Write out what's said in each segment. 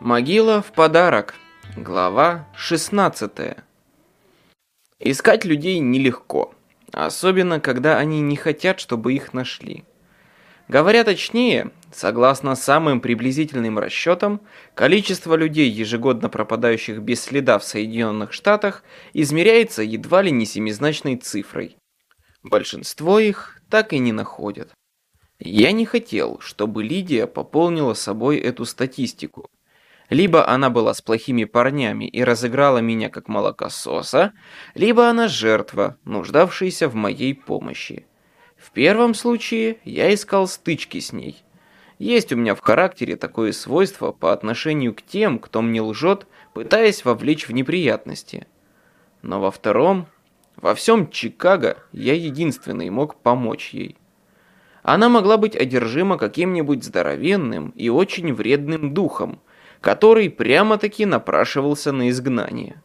Могила в подарок. Глава 16. Искать людей нелегко, особенно когда они не хотят, чтобы их нашли. Говоря точнее, согласно самым приблизительным расчетам, количество людей, ежегодно пропадающих без следа в Соединенных Штатах, измеряется едва ли не семизначной цифрой. Большинство их так и не находят. Я не хотел, чтобы Лидия пополнила собой эту статистику, либо она была с плохими парнями и разыграла меня как молокососа, либо она жертва, нуждавшаяся в моей помощи. В первом случае я искал стычки с ней. Есть у меня в характере такое свойство по отношению к тем, кто мне лжет, пытаясь вовлечь в неприятности. Но во втором, во всем Чикаго я единственный мог помочь ей. Она могла быть одержима каким-нибудь здоровенным и очень вредным духом, который прямо-таки напрашивался на изгнание.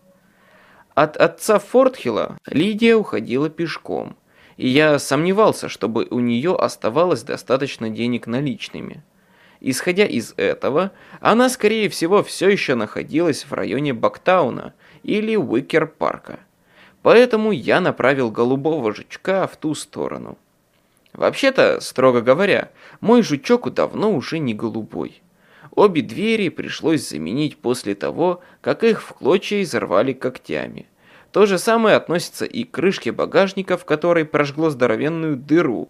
От отца Фортхилла Лидия уходила пешком, и я сомневался, чтобы у нее оставалось достаточно денег наличными. Исходя из этого, она, скорее всего, все еще находилась в районе Бактауна или Уикер-парка. Поэтому я направил голубого жучка в ту сторону. Вообще-то, строго говоря, мой жучок давно уже не голубой. Обе двери пришлось заменить после того, как их в клочья изорвали когтями. То же самое относится и к крышке багажника, в которой прожгло здоровенную дыру.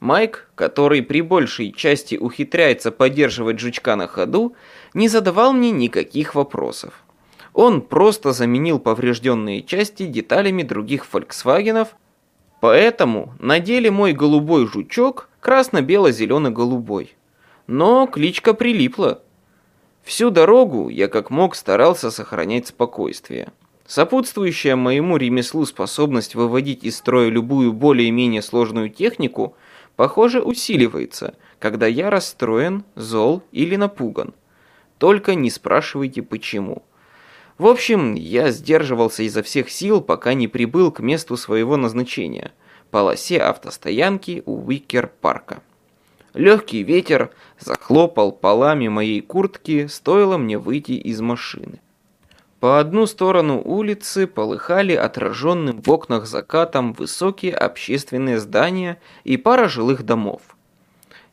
Майк, который при большей части ухитряется поддерживать жучка на ходу, не задавал мне никаких вопросов. Он просто заменил поврежденные части деталями других «Фольксвагенов», поэтому на деле мой голубой жучок красно-бело-зелено-голубой но кличка прилипла. Всю дорогу я как мог старался сохранять спокойствие. Сопутствующая моему ремеслу способность выводить из строя любую более-менее сложную технику, похоже, усиливается, когда я расстроен, зол или напуган. Только не спрашивайте почему. В общем, я сдерживался изо всех сил, пока не прибыл к месту своего назначения – полосе автостоянки у Уикер-парка. Легкий ветер захлопал полами моей куртки, стоило мне выйти из машины. По одну сторону улицы полыхали отраженным в окнах закатом высокие общественные здания и пара жилых домов.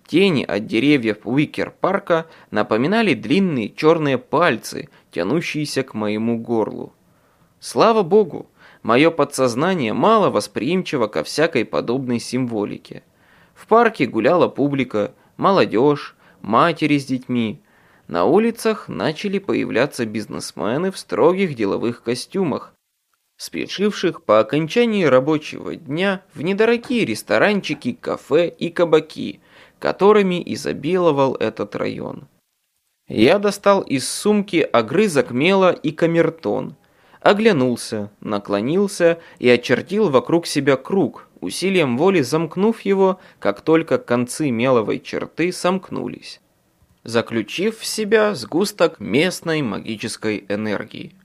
Тени от деревьев Уикер-парка напоминали длинные черные пальцы, тянущиеся к моему горлу. Слава богу, мое подсознание мало восприимчиво ко всякой подобной символике. В парке гуляла публика, молодежь, матери с детьми. На улицах начали появляться бизнесмены в строгих деловых костюмах, спешивших по окончании рабочего дня в недорогие ресторанчики, кафе и кабаки, которыми изобиловал этот район. Я достал из сумки огрызок мела и камертон, оглянулся, наклонился и очертил вокруг себя круг, усилием воли замкнув его, как только концы меловой черты сомкнулись, заключив в себя сгусток местной магической энергии.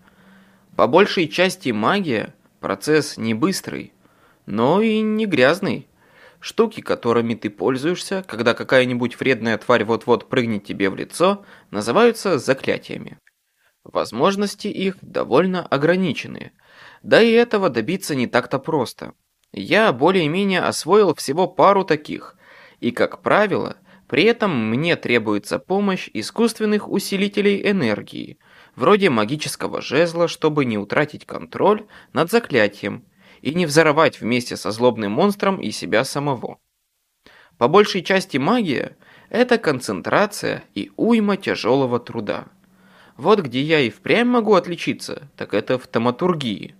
По большей части магия – процесс не быстрый, но и не грязный. Штуки, которыми ты пользуешься, когда какая-нибудь вредная тварь вот-вот прыгнет тебе в лицо, называются заклятиями. Возможности их довольно ограничены, да и этого добиться не так-то просто – я более-менее освоил всего пару таких, и, как правило, при этом мне требуется помощь искусственных усилителей энергии, вроде магического жезла, чтобы не утратить контроль над заклятием и не взорвать вместе со злобным монстром и себя самого. По большей части магия – это концентрация и уйма тяжелого труда. Вот где я и впрямь могу отличиться, так это в томатургии.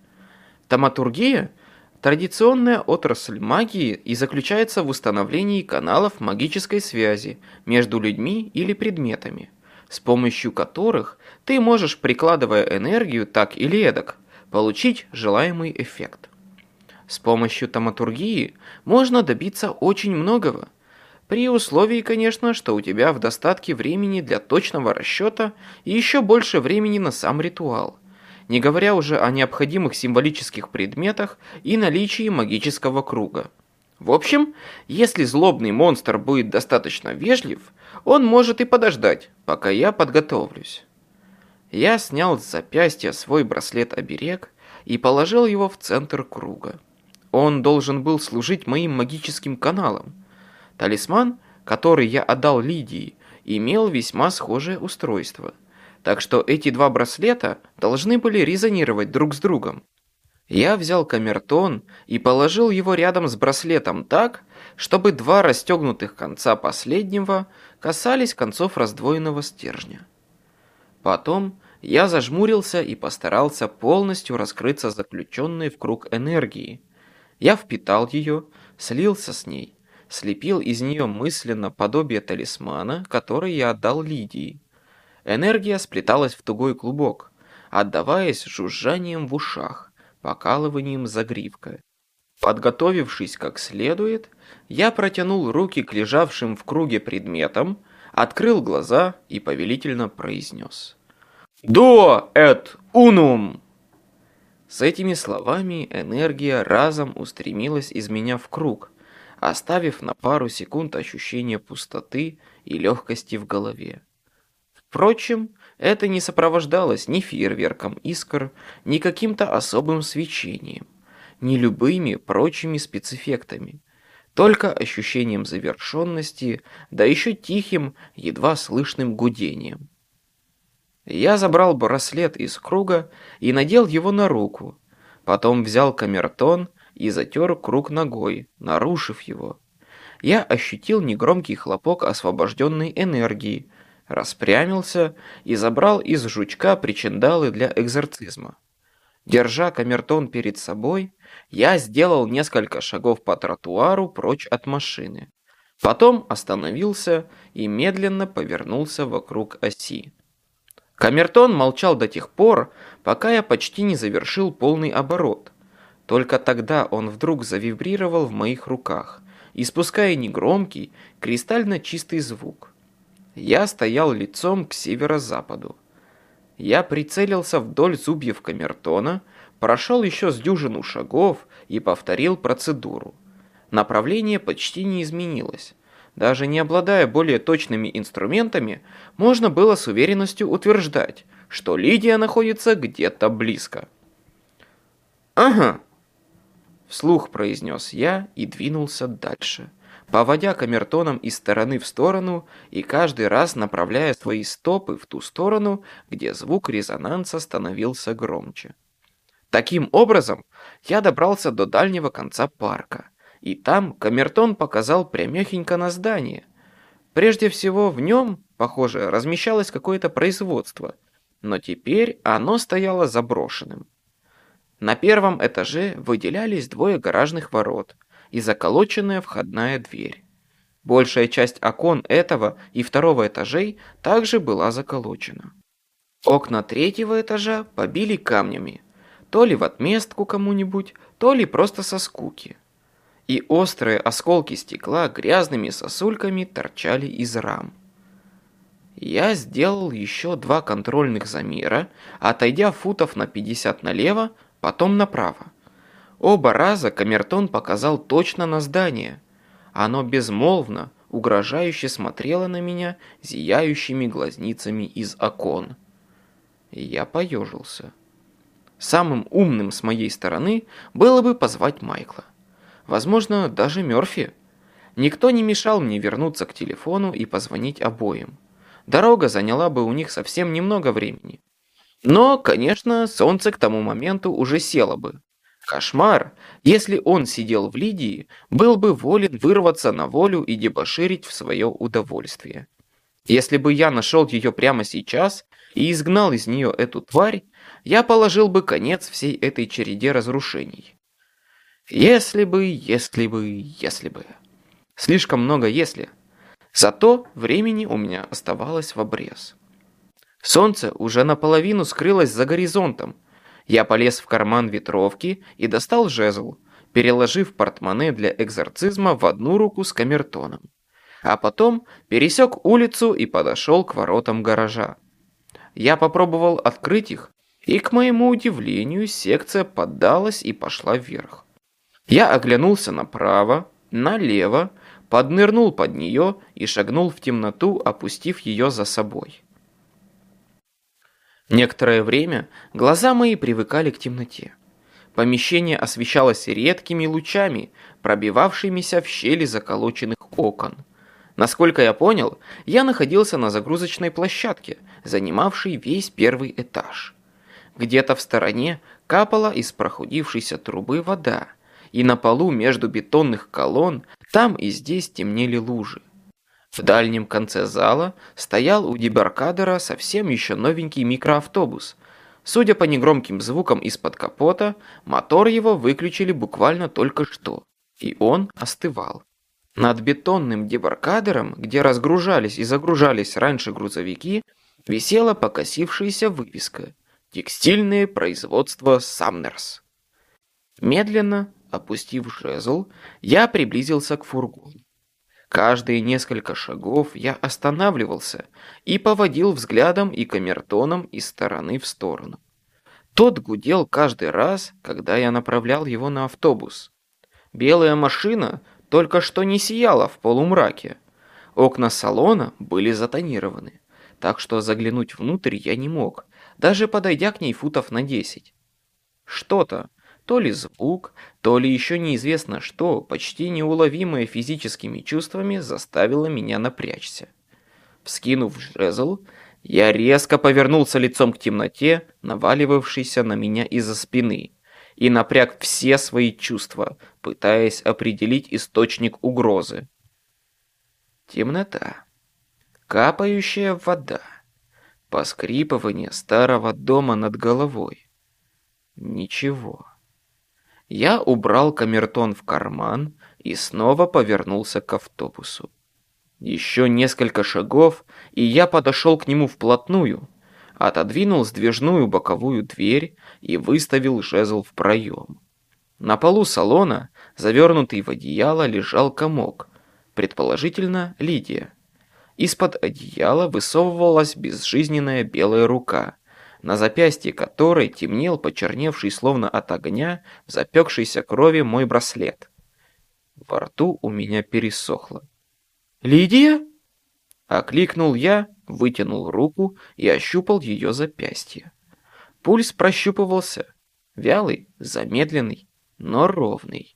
Томатургия – Традиционная отрасль магии и заключается в установлении каналов магической связи между людьми или предметами, с помощью которых ты можешь, прикладывая энергию так или эдак, получить желаемый эффект. С помощью томатургии можно добиться очень многого, при условии, конечно, что у тебя в достатке времени для точного расчета и еще больше времени на сам ритуал не говоря уже о необходимых символических предметах и наличии магического круга. В общем, если злобный монстр будет достаточно вежлив, он может и подождать, пока я подготовлюсь. Я снял с запястья свой браслет-оберег и положил его в центр круга. Он должен был служить моим магическим каналом. Талисман, который я отдал Лидии, имел весьма схожее устройство. Так что эти два браслета должны были резонировать друг с другом. Я взял камертон и положил его рядом с браслетом так, чтобы два расстегнутых конца последнего касались концов раздвоенного стержня. Потом я зажмурился и постарался полностью раскрыться заключенной в круг энергии. Я впитал ее, слился с ней, слепил из нее мысленно подобие талисмана, который я отдал Лидии. Энергия сплеталась в тугой клубок, отдаваясь жужжанием в ушах, покалыванием загривка. Подготовившись как следует, я протянул руки к лежавшим в круге предметам, открыл глаза и повелительно произнес «До эт унум!» С этими словами энергия разом устремилась из меня в круг, оставив на пару секунд ощущение пустоты и легкости в голове. Впрочем, это не сопровождалось ни фейерверком искр, ни каким-то особым свечением, ни любыми прочими спецэффектами – только ощущением завершенности, да еще тихим, едва слышным гудением. Я забрал браслет из круга и надел его на руку, потом взял камертон и затер круг ногой, нарушив его. Я ощутил негромкий хлопок освобожденной энергии, распрямился и забрал из жучка причиндалы для экзорцизма. Держа камертон перед собой, я сделал несколько шагов по тротуару прочь от машины. Потом остановился и медленно повернулся вокруг оси. Камертон молчал до тех пор, пока я почти не завершил полный оборот. Только тогда он вдруг завибрировал в моих руках, испуская негромкий, кристально чистый звук. Я стоял лицом к северо-западу. Я прицелился вдоль зубьев камертона, прошел еще с дюжину шагов и повторил процедуру. Направление почти не изменилось. Даже не обладая более точными инструментами, можно было с уверенностью утверждать, что Лидия находится где-то близко. «Ага», — вслух произнес я и двинулся дальше, поводя камертоном из стороны в сторону и каждый раз направляя свои стопы в ту сторону, где звук резонанса становился громче. Таким образом, я добрался до дальнего конца парка, и там камертон показал прямехенько на здание. Прежде всего в нем, похоже, размещалось какое-то производство, но теперь оно стояло заброшенным. На первом этаже выделялись двое гаражных ворот и заколоченная входная дверь. Большая часть окон этого и второго этажей также была заколочена. Окна третьего этажа побили камнями, то ли в отместку кому-нибудь, то ли просто со скуки. И острые осколки стекла грязными сосульками торчали из рам. Я сделал еще два контрольных замера, отойдя футов на 50 налево, потом направо. Оба раза камертон показал точно на здание. Оно безмолвно, угрожающе смотрело на меня зияющими глазницами из окон. Я поежился. Самым умным с моей стороны было бы позвать Майкла. Возможно, даже Мёрфи. Никто не мешал мне вернуться к телефону и позвонить обоим. Дорога заняла бы у них совсем немного времени. Но, конечно, солнце к тому моменту уже село бы. Кошмар, если он сидел в Лидии, был бы волен вырваться на волю и дебоширить в свое удовольствие. Если бы я нашел ее прямо сейчас и изгнал из нее эту тварь, я положил бы конец всей этой череде разрушений. Если бы, если бы, если бы. Слишком много «если». Зато времени у меня оставалось в обрез. Солнце уже наполовину скрылось за горизонтом. Я полез в карман ветровки и достал жезл, переложив портмоне для экзорцизма в одну руку с камертоном. А потом пересек улицу и подошел к воротам гаража. Я попробовал открыть их, и, к моему удивлению, секция поддалась и пошла вверх. Я оглянулся направо, налево, поднырнул под нее и шагнул в темноту, опустив ее за собой. Некоторое время глаза мои привыкали к темноте. Помещение освещалось редкими лучами, пробивавшимися в щели заколоченных окон. Насколько я понял, я находился на загрузочной площадке, занимавшей весь первый этаж. Где-то в стороне капала из прохудившейся трубы вода, и на полу между бетонных колонн там и здесь темнели лужи. В дальнем конце зала стоял у дебаркадера совсем еще новенький микроавтобус. Судя по негромким звукам из-под капота, мотор его выключили буквально только что, и он остывал. Над бетонным дебаркадером, где разгружались и загружались раньше грузовики, висела покосившаяся вывеска «Текстильное производство Самнерс». Медленно, опустив жезл, я приблизился к фургону. Каждые несколько шагов я останавливался и поводил взглядом и камертоном из стороны в сторону. Тот гудел каждый раз, когда я направлял его на автобус. Белая машина только что не сияла в полумраке. Окна салона были затонированы, так что заглянуть внутрь я не мог, даже подойдя к ней футов на десять. Что-то, то ли звук, то ли еще неизвестно что, почти неуловимое физическими чувствами, заставило меня напрячься. Вскинув жезл, я резко повернулся лицом к темноте, наваливавшейся на меня из-за спины, и напряг все свои чувства, пытаясь определить источник угрозы. Темнота. Капающая вода. Поскрипывание старого дома над головой. Ничего. Я убрал камертон в карман и снова повернулся к автобусу. Еще несколько шагов, и я подошел к нему вплотную, отодвинул сдвижную боковую дверь и выставил жезл в проем. На полу салона, завернутый в одеяло, лежал комок, предположительно Лидия. Из-под одеяла высовывалась безжизненная белая рука, на запястье которой темнел почерневший словно от огня в запекшейся крови мой браслет. Во рту у меня пересохло. «Лидия?» Окликнул я, вытянул руку и ощупал ее запястье. Пульс прощупывался. Вялый, замедленный, но ровный.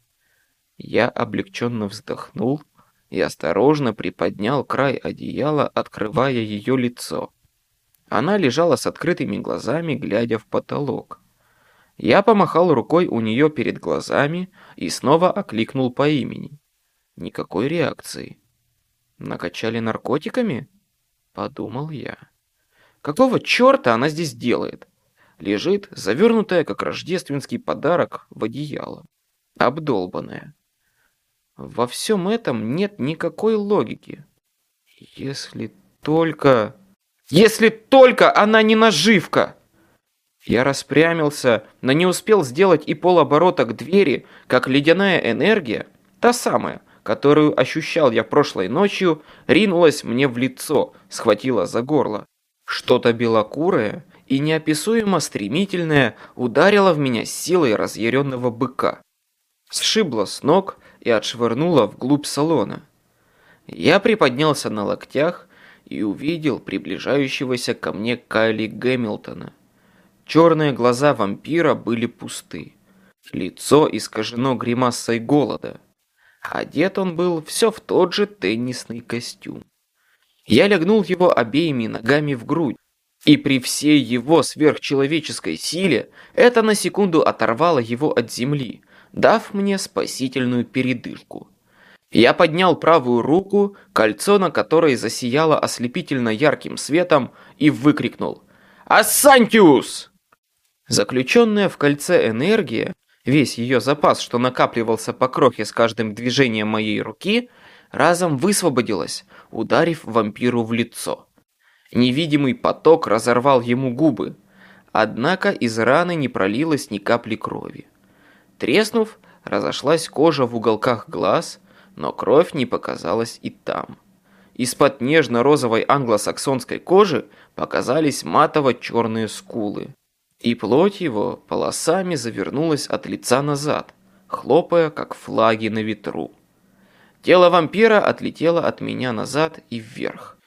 Я облегченно вздохнул и осторожно приподнял край одеяла, открывая ее лицо. Она лежала с открытыми глазами, глядя в потолок. Я помахал рукой у нее перед глазами и снова окликнул по имени. Никакой реакции. Накачали наркотиками? Подумал я. Какого черта она здесь делает? Лежит, завернутая, как рождественский подарок, в одеяло. Обдолбанная. Во всем этом нет никакой логики. Если только... Если только она не наживка! Я распрямился, но не успел сделать и полоборота к двери, как ледяная энергия, та самая, которую ощущал я прошлой ночью, ринулась мне в лицо, схватила за горло. Что-то белокурое и неописуемо стремительное ударило в меня силой разъяренного быка. Сшибло с ног и отшвырнуло вглубь салона. Я приподнялся на локтях и увидел приближающегося ко мне Кайли Гэмилтона. Черные глаза вампира были пусты. Лицо искажено гримасой голода. Одет он был все в тот же теннисный костюм. Я лягнул его обеими ногами в грудь, и при всей его сверхчеловеческой силе это на секунду оторвало его от земли, дав мне спасительную передышку. Я поднял правую руку, кольцо на которой засияло ослепительно ярким светом, и выкрикнул «Ассантиус!». Заключенная в кольце энергия, весь ее запас, что накапливался по крохе с каждым движением моей руки, разом высвободилась, ударив вампиру в лицо. Невидимый поток разорвал ему губы, однако из раны не пролилось ни капли крови. Треснув, разошлась кожа в уголках глаз – но кровь не показалась и там. Из-под нежно-розовой англосаксонской кожи показались матово-черные скулы. И плоть его полосами завернулась от лица назад, хлопая, как флаги на ветру. Тело вампира отлетело от меня назад и вверх.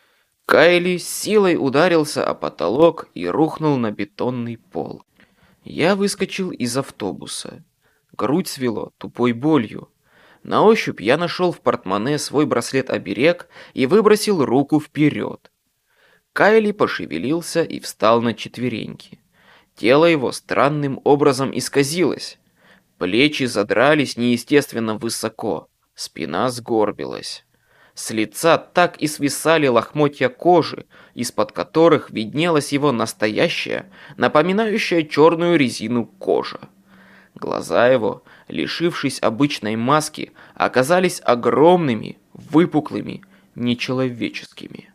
Кайли силой ударился о потолок и рухнул на бетонный пол. Я выскочил из автобуса. Грудь свело тупой болью. На ощупь я нашел в портмоне свой браслет-оберег и выбросил руку вперед. Кайли пошевелился и встал на четвереньки. Тело его странным образом исказилось. Плечи задрались неестественно высоко, спина сгорбилась. С лица так и свисали лохмотья кожи, из-под которых виднелась его настоящая, напоминающая черную резину кожа. Глаза его, лишившись обычной маски, оказались огромными, выпуклыми, нечеловеческими.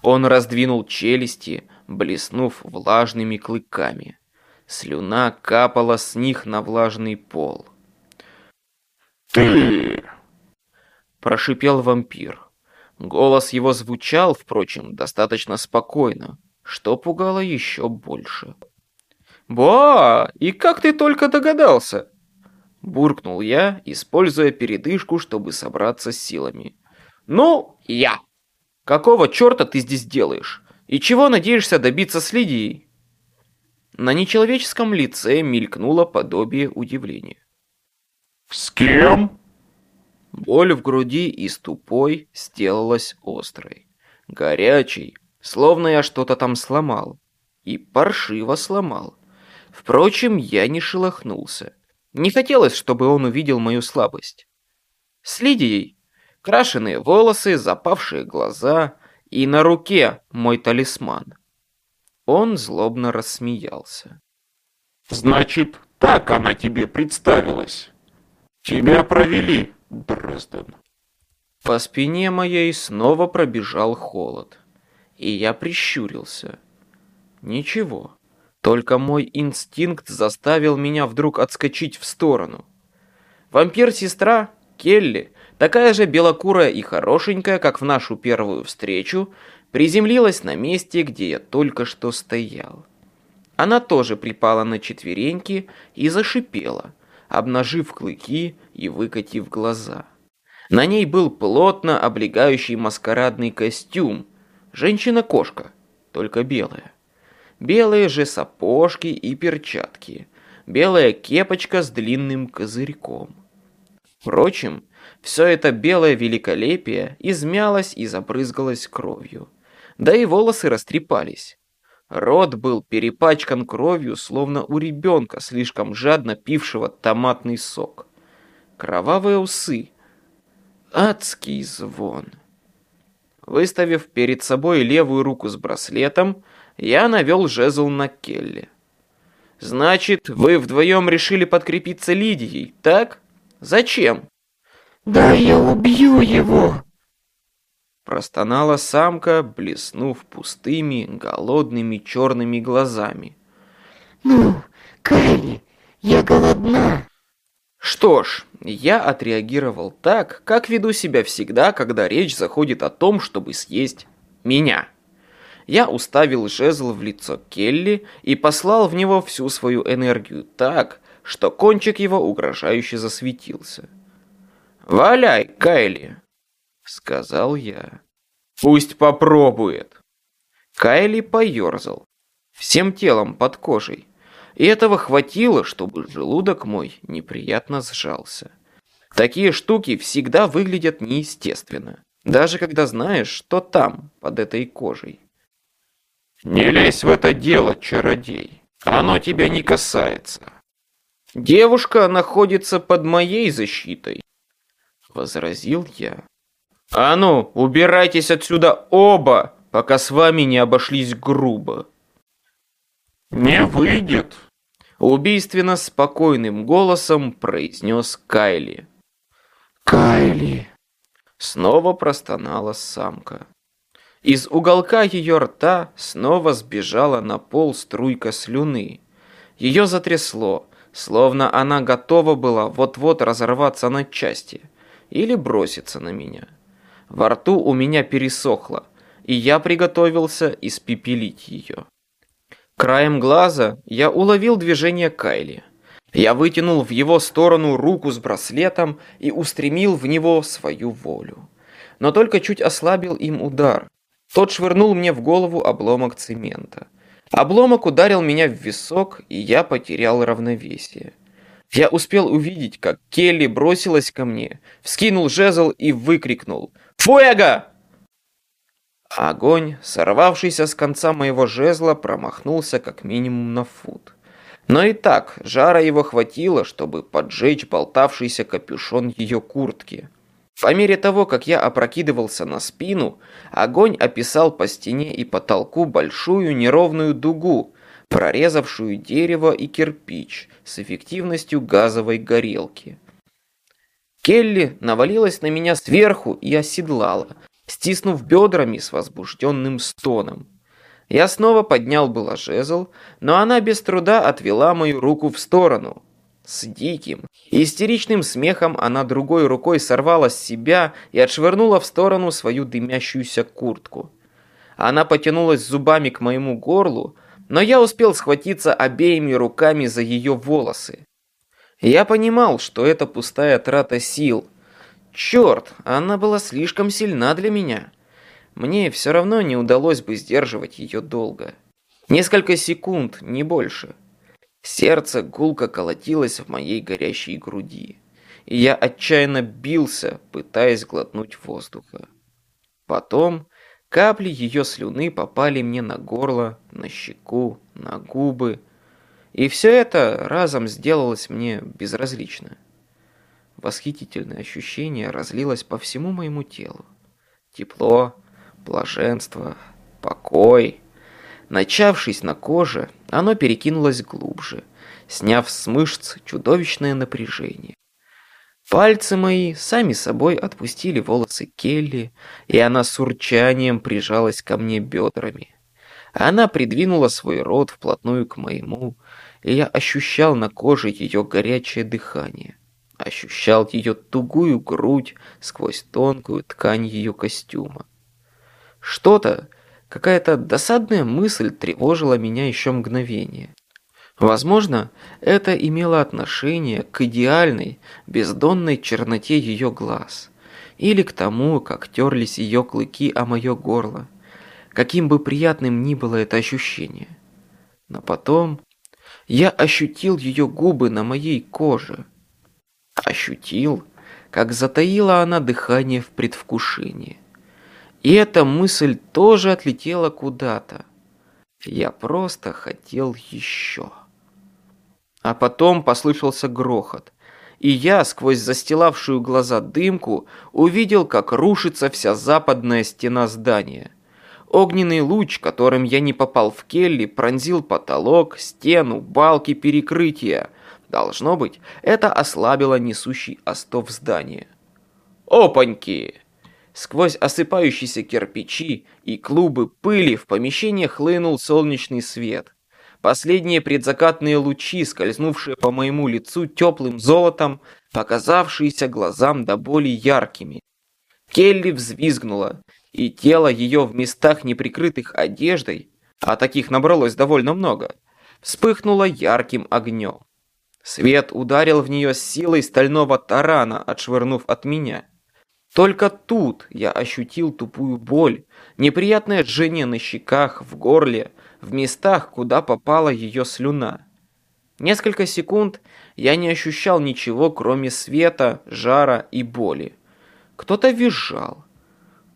Он раздвинул челюсти, блеснув влажными клыками. Слюна капала с них на влажный пол. «Ты!» прошипел вампир. Голос его звучал, впрочем, достаточно спокойно, что пугало еще больше. «Ба, и как ты только догадался?» Буркнул я, используя передышку, чтобы собраться с силами. «Ну, я! Какого черта ты здесь делаешь? И чего надеешься добиться с Лидией?» На нечеловеческом лице мелькнуло подобие удивления. «С кем?» Боль в груди из тупой сделалась острой. Горячей, словно я что-то там сломал. И паршиво сломал. Впрочем, я не шелохнулся. Не хотелось, чтобы он увидел мою слабость. С Лидией крашеные волосы, запавшие глаза и на руке мой талисман. Он злобно рассмеялся. «Значит, так она тебе представилась. Тебя провели, Дрезден. По спине моей снова пробежал холод, и я прищурился. Ничего, только мой инстинкт заставил меня вдруг отскочить в сторону. Вампир-сестра, Келли, такая же белокурая и хорошенькая, как в нашу первую встречу, приземлилась на месте, где я только что стоял. Она тоже припала на четвереньки и зашипела, обнажив клыки и выкатив глаза. На ней был плотно облегающий маскарадный костюм. Женщина-кошка, только белая. Белые же сапожки и перчатки. Белая кепочка с длинным козырьком. Впрочем, все это белое великолепие измялось и забрызгалось кровью. Да и волосы растрепались. Рот был перепачкан кровью, словно у ребенка, слишком жадно пившего томатный сок. Кровавые усы. Адский звон. Выставив перед собой левую руку с браслетом, я навел жезл на Келли. «Значит, вы вдвоем решили подкрепиться Лидией, так? Зачем?» «Да я убью его!» Простонала самка, блеснув пустыми, голодными черными глазами. «Ну, Кайли, я голодна!» Что ж, я отреагировал так, как веду себя всегда, когда речь заходит о том, чтобы съесть меня. Я уставил жезл в лицо Келли и послал в него всю свою энергию так, что кончик его угрожающе засветился. «Валяй, Кайли!» сказал я. Пусть попробует. Кайли поерзал, всем телом под кожей. И этого хватило, чтобы желудок мой неприятно сжался. Такие штуки всегда выглядят неестественно, даже когда знаешь, что там, под этой кожей. «Не лезь в это дело, чародей. Оно тебя не касается». «Девушка находится под моей защитой», — возразил я. «А ну, убирайтесь отсюда оба, пока с вами не обошлись грубо!» «Не выйдет!» Убийственно спокойным голосом произнес Кайли. «Кайли!» Снова простонала самка. Из уголка ее рта снова сбежала на пол струйка слюны. Ее затрясло, словно она готова была вот-вот разорваться на части или броситься на меня. Во рту у меня пересохло, и я приготовился испепелить ее. Краем глаза я уловил движение Кайли. Я вытянул в его сторону руку с браслетом и устремил в него свою волю. Но только чуть ослабил им удар. Тот швырнул мне в голову обломок цемента. Обломок ударил меня в висок, и я потерял равновесие. Я успел увидеть, как Келли бросилась ко мне, вскинул жезл и выкрикнул «Фуэго!». Огонь, сорвавшийся с конца моего жезла, промахнулся как минимум на фут. Но и так, жара его хватило, чтобы поджечь болтавшийся капюшон ее куртки. По мере того, как я опрокидывался на спину, огонь описал по стене и потолку большую неровную дугу, прорезавшую дерево и кирпич с эффективностью газовой горелки. Келли навалилась на меня сверху и оседлала, стиснув бедрами с возбужденным стоном. Я снова поднял было жезл, но она без труда отвела мою руку в сторону. С диким, истеричным смехом она другой рукой сорвала с себя и отшвырнула в сторону свою дымящуюся куртку. Она потянулась зубами к моему горлу, но я успел схватиться обеими руками за ее волосы. Я понимал, что это пустая трата сил. Черт, она была слишком сильна для меня. Мне все равно не удалось бы сдерживать ее долго. Несколько секунд, не больше. Сердце гулко колотилось в моей горящей груди. И я отчаянно бился, пытаясь глотнуть воздуха. Потом капли ее слюны попали мне на горло, на щеку, на губы. И все это разом сделалось мне безразлично. Восхитительное ощущение разлилось по всему моему телу. Тепло, блаженство, покой. Начавшись на коже, оно перекинулось глубже, сняв с мышц чудовищное напряжение. Пальцы мои сами собой отпустили волосы Келли, и она с урчанием прижалась ко мне бедрами. Она придвинула свой рот вплотную к моему, и я ощущал на коже ее горячее дыхание. Ощущал ее тугую грудь сквозь тонкую ткань ее костюма. Что-то, какая-то досадная мысль тревожила меня еще мгновение. Возможно, это имело отношение к идеальной, бездонной черноте ее глаз, или к тому, как терлись ее клыки о мое горло, каким бы приятным ни было это ощущение. Но потом я ощутил ее губы на моей коже. Ощутил, как затаила она дыхание в предвкушении. И эта мысль тоже отлетела куда-то. Я просто хотел еще. А потом послышался грохот. И я, сквозь застилавшую глаза дымку, увидел, как рушится вся западная стена здания. Огненный луч, которым я не попал в Келли, пронзил потолок, стену, балки перекрытия. Должно быть, это ослабило несущий остов здания. «Опаньки!» Сквозь осыпающиеся кирпичи и клубы пыли в помещение хлынул солнечный свет. Последние предзакатные лучи, скользнувшие по моему лицу теплым золотом, показавшиеся глазам до боли яркими. Келли взвизгнула, и тело ее в местах, неприкрытых одеждой, а таких набралось довольно много, вспыхнуло ярким огнем. Свет ударил в нее с силой стального тарана, отшвырнув от меня. Только тут я ощутил тупую боль, неприятное жжение на щеках, в горле, в местах, куда попала ее слюна. Несколько секунд я не ощущал ничего, кроме света, жара и боли. Кто-то визжал.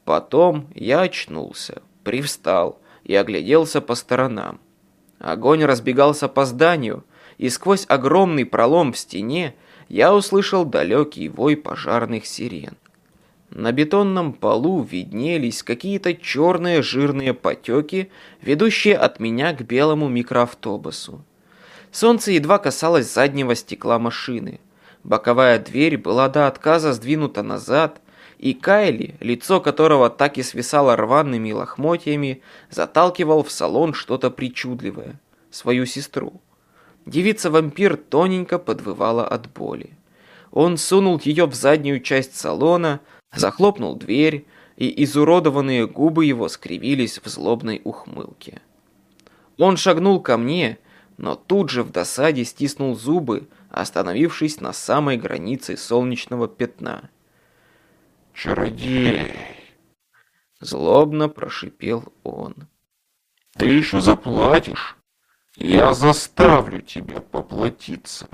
Потом я очнулся, привстал и огляделся по сторонам. Огонь разбегался по зданию, и сквозь огромный пролом в стене я услышал далекий вой пожарных сирен. На бетонном полу виднелись какие-то черные жирные потеки, ведущие от меня к белому микроавтобусу. Солнце едва касалось заднего стекла машины. Боковая дверь была до отказа сдвинута назад, и Кайли, лицо которого так и свисало рваными лохмотьями, заталкивал в салон что-то причудливое, свою сестру. Девица-вампир тоненько подвывала от боли. Он сунул ее в заднюю часть салона, захлопнул дверь, и изуродованные губы его скривились в злобной ухмылке. Он шагнул ко мне, но тут же в досаде стиснул зубы, остановившись на самой границе солнечного пятна. «Чародей!» Злобно прошипел он. Ты еще заплатишь. Я заставлю тебя поплатиться.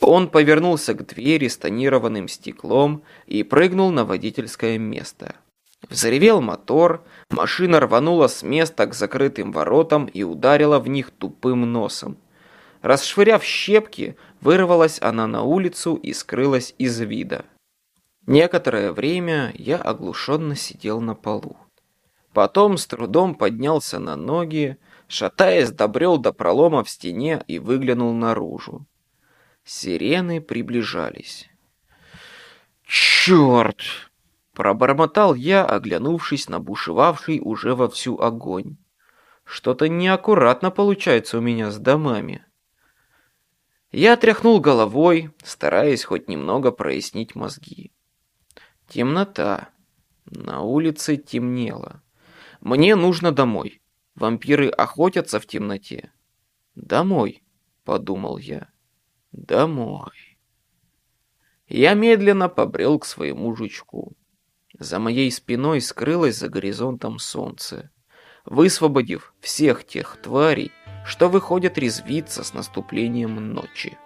Он повернулся к двери с тонированным стеклом и прыгнул на водительское место. Взревел мотор, машина рванула с места к закрытым воротам и ударила в них тупым носом. Расшвыряв щепки, вырвалась она на улицу и скрылась из вида. Некоторое время я оглушенно сидел на полу. Потом с трудом поднялся на ноги, шатаясь, добрел до пролома в стене и выглянул наружу. Сирены приближались. «Черт!» – пробормотал я, оглянувшись на бушевавший уже вовсю огонь. «Что-то неаккуратно получается у меня с домами». Я тряхнул головой, стараясь хоть немного прояснить мозги. Темнота. На улице темнело. Мне нужно домой. Вампиры охотятся в темноте. Домой, подумал я. Домой. Я медленно побрел к своему жучку. За моей спиной скрылось за горизонтом солнце, высвободив всех тех тварей, что выходят резвиться с наступлением ночи.